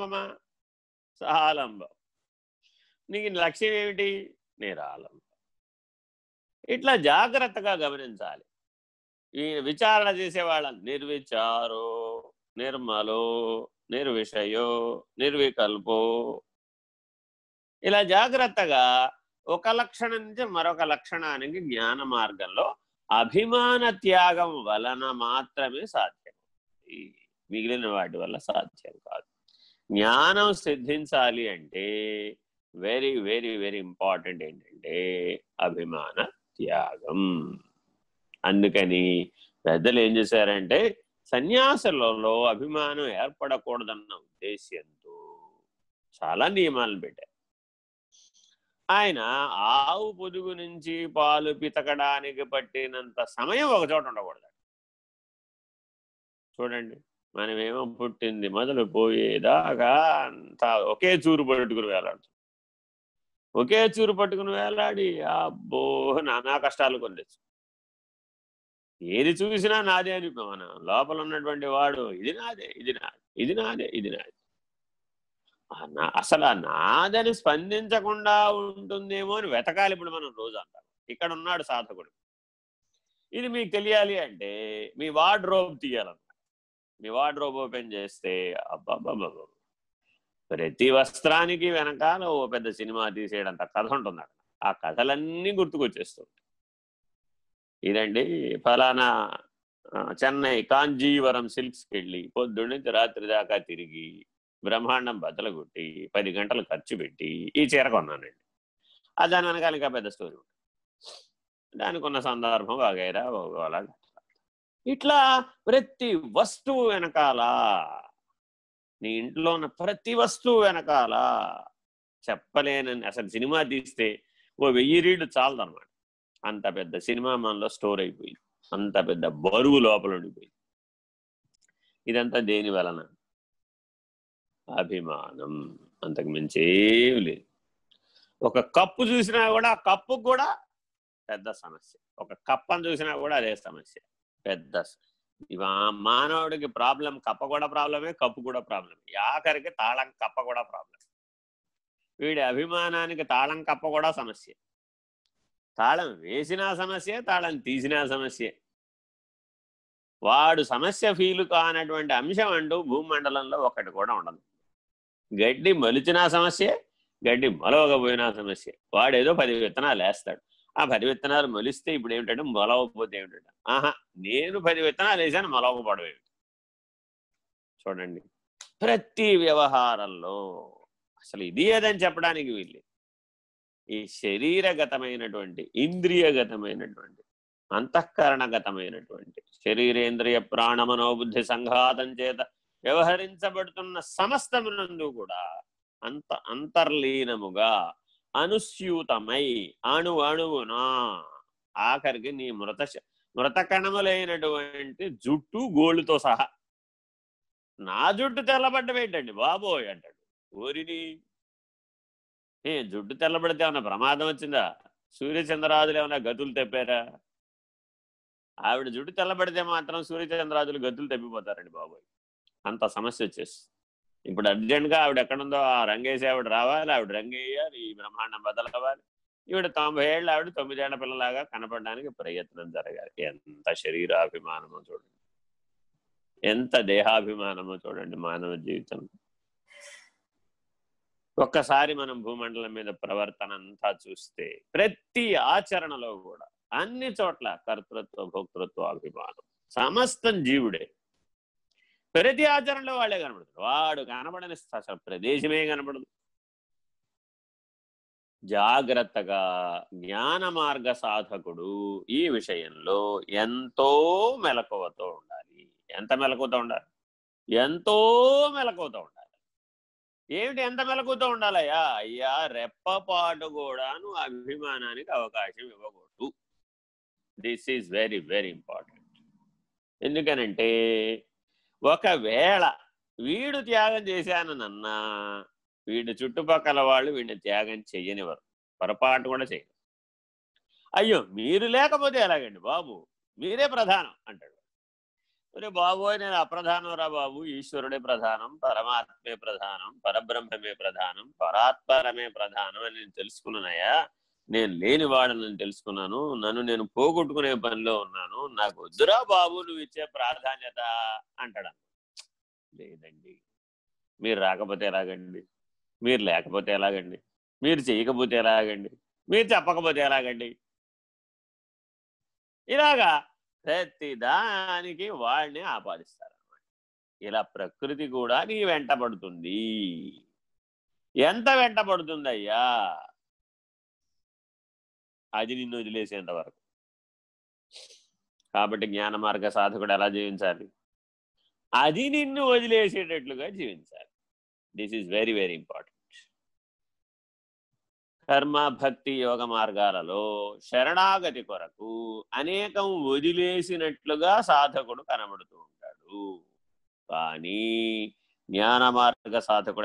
ఆలంబమా? సహాలంబం నీకు లక్ష్యం ఏమిటి? నిరాలంబం ఇట్లా జాగ్రత్తగా గమనించాలి. ఈ విచారణ చేసేవాళ్ళని నిర్విచారో నిర్మలో నిర్విషయో నిర్వికల్పో. ఇలా జాగ్రత్తగా ఒక లక్షణం నుంచి మరొక లక్షణానికి జ్ఞాన మార్గంలో అభిమాన త్యాగం వలన మాత్రమే సాధ్యం. మిగిలిన వాటి వల్ల సాధ్యం కాదు. జ్ఞానం సిద్ధించాలి అంటే వెరీ వెరీ వెరీ ఇంపార్టెంట్ ఏంటంటే అభిమాన త్యాగం. అందుకని పెద్దలు ఏం చేశారంటే సన్యాసులలో అభిమానం ఏర్పడకూడదన్న ఉద్దేశ్యంతో చాలా నియమాలను పెట్టారు. ఆయన ఆవు పొదుగు నుంచి పాలు పితకడానికి పట్టినంత సమయం ఒక చోట ఉండకూడదు. చూడండి. మనమేమో పుట్టింది మొదలు పోయేదాకా అంతా ఒకే చూరు పట్టుకుని వేలాడు ఒకే చూరు పట్టుకుని వేలాడి అబ్బో నానా కష్టాలు కొనేచ్చు ఏది చూసినా నాదే అని మన లోపల ఉన్నటువంటి వాడు ఇది నాదే ఇది నాదే ఇది నాదే ఇది నాదే. అసలు నాదని స్పందించకుండా ఉంటుందేమో అని వెతకాలి ఇప్పుడు మనం రోజు అంటాం ఇక్కడ ఉన్నాడు సాధకుడు. ఇది మీకు తెలియాలి అంటే మీ వార్డ్రోబ్ తీయాలను మీ వార్డ్రోబ్ ఓపెన్ చేస్తే అబ్బాబ్బాబ్బా ప్రతి వస్త్రానికి వెనకాల ఓ పెద్ద సినిమా తీసేయడంత కథ ఉంటుంది అక్కడ ఆ కథలన్నీ గుర్తుకొచ్చేస్తుంటాయి. ఇదండి ఫలానా చెన్నై కాంజీవరం సిల్క్స్కి వెళ్ళి పొద్దున్నుంచి రాత్రి దాకా తిరిగి బ్రహ్మాండం బద్దలగొట్టి పది గంటలు ఖర్చు పెట్టి ఈ చీర కొన్నానండి. అది దాని వెనకాల ఇంకా పెద్ద స్టోరీ ఉంటుంది. దానికి ఉన్న సందర్భం వగైరా అలా ఇట్లా ప్రతి వస్తువు వెనకాల నీ ఇంట్లో ఉన్న ప్రతి వస్తువు వెనకాల చెప్పలేనని అసలు సినిమా తీస్తే ఓ వెయ్యి రీళ్ళు చాలదనమాట అంత పెద్ద సినిమా మనలో స్టోర్ అయిపోయింది. అంత పెద్ద బరువు లోపల ఉండిపోయింది. ఇదంతా దేని వలన? అభిమానం. అంతకు మించేం లేదు. ఒక కప్పు చూసినా కూడా ఆ కప్పుకు కూడా పెద్ద సమస్య. ఒక కప్పను చూసినా కూడా అదే సమస్య. పెద్ద మానవుడికి ప్రాబ్లం కప్ప కూడా ప్రాబ్లమే కప్పు కూడా ప్రాబ్లమే. ఆఖరికి తాళం కప్ప కూడా ప్రాబ్లం వీడి అభిమానానికి తాళం కప్ప కూడా సమస్య. తాళం వేసినా సమస్య తాళం తీసినా సమస్య. వాడు సమస్య ఫీలు కానటువంటి అంశం అంటూ భూమండలంలో ఒకటి కూడా ఉండదు. గడ్డి మలిచినా సమస్య గడ్డి మొలవకపోయినా సమస్య. వాడేదో పది విత్తనాలు వేస్తాడు. ఆ పది విత్తనాలు మొలిస్తే ఇప్పుడు ఏమిటంటే మొలవకపోతే ఏమిటంటే ఆహా నేను పది విత్తనాలు వేసాను మొలవకపోవడం ఏమిటి? చూడండి. ప్రతి వ్యవహారంలో అసలు ఇది ఏదని చెప్పడానికి వీళ్ళు ఈ శరీరగతమైనటువంటి ఇంద్రియగతమైనటువంటి అంతఃకరణగతమైనటువంటి శరీరేంద్రియ ప్రాణమనోబుద్ధి సంఘాతం చేత వ్యవహరించబడుతున్న సమస్తమునందు కూడా అంత అంతర్లీనముగా అనుస్యూతమై. అణు అణువునా. ఆఖరికి నీ మృత మృత కణములైనటువంటి జుట్టు గోళ్ళుతో సహా. నా జుట్టు తెల్లబడ్డమేంటండి బాబోయ్ అంటాడు. ఓరిని ఏ జుట్టు తెల్లబడితే ఏమన్నా ప్రమాదం వచ్చిందా? సూర్యచంద్రరాజులు ఏమన్నా గతులు తెప్పారా? ఆవిడ జుట్టు తెల్లబడితే మాత్రం సూర్యచంద్రరాజులు గతులు తెప్పిపోతారండి బాబోయ్. అంత సమస్య వచ్చేసి. ఇప్పుడు అర్జెంట్గా ఆవిడ ఎక్కడుందో ఆ రంగేసి ఆవిడ రావాలి ఆవిడ రంగేయాలి ఈ బ్రహ్మాండం బదలవ్వాలి. ఈవిడ తొంభై ఏళ్ళు ఆవిడ తొమ్మిదేళ్ళ పిల్లలాగా కనపడడానికి ప్రయత్నం జరగాలి. ఎంత శరీరాభిమానమో చూడండి. ఎంత దేహాభిమానమో చూడండి మానవ జీవితం. ఒక్కసారి మనం భూమండలం మీద ప్రవర్తన అంతా చూస్తే ప్రతి ఆచరణలో కూడా అన్ని చోట్ల కర్తృత్వ భోక్తృత్వ అభిమానం సమస్తం జీవుడే. ప్రతి ఆచరణలో వాళ్ళే కనబడుతారు. వాడు కనబడని అసలు ప్రదేశమే కనబడదు. జాగ్రత్తగా జ్ఞాన మార్గ సాధకుడు ఈ విషయంలో ఎంతో మెలకువతో ఉండాలి. ఎంత మెలకువతో ఉండాలి? ఎంతో మెలకువతో ఉండాలి. ఏమిటి ఎంత మెలకువతో ఉండాలయ్యా? అయ్యా రెప్పపాటు కూడాను అభిమానానికి అవకాశం ఇవ్వకూడదు. This is very very important ఎందుకనంటే ఒకవేళ వీడు త్యాగం చేశానన్నా వీడి చుట్టుపక్కల వాళ్ళు వీడిని త్యాగం చెయ్యనివ్వరు పొరపాటు కూడా చేయరు. అయ్యో మీరు లేకపోతే ఎలాగండి బాబు? మీరే ప్రధానం అంటాడు. మరి బాబోయ్ నేను అప్రధానం రా బాబు. ఈశ్వరుడే ప్రధానం పరమాత్మే ప్రధానం పరబ్రహ్మమే ప్రధానం పరాత్పరమే ప్రధానం అని నేను తెలుసుకున్నానయ్యా. నేను లేని వాడనని తెలుసుకున్నాను. నన్ను నేను పోగొట్టుకునే పనిలో ఉన్నాను. నాకు వద్దురా బాబు నువ్వు ఇచ్చే ప్రాధాన్యత అంటాడు లేదండి. మీరు రాకపోతే ఎలాగండి? మీరు లేకపోతే ఎలాగండి? మీరు చేయకపోతే ఎలాగండి? మీరు చెప్పకపోతే ఎలాగండి? ఇలాగా ప్రతి దానికి వాడిని ఆపాదిస్తారనమాట ఇలా ప్రకృతి కూడా నీ వెంటబడుతుంది ఎంత వెంటబడుతుంది అయ్యా అది నిన్ను వదిలేసేంత వరకు. కాబట్టి జ్ఞాన మార్గ సాధకుడు ఎలా జీవించాలి? అది నిన్ను వదిలేసేటట్లుగా జీవించాలి. This is very very important karma bhakti yoga మార్గాలలో శరణాగతి కొరకు అనేకం వదిలేసినట్లుగా సాధకుడు కనబడుతూ ఉంటాడు. కానీ జ్ఞాన మార్గ సాధకుడు ఎలా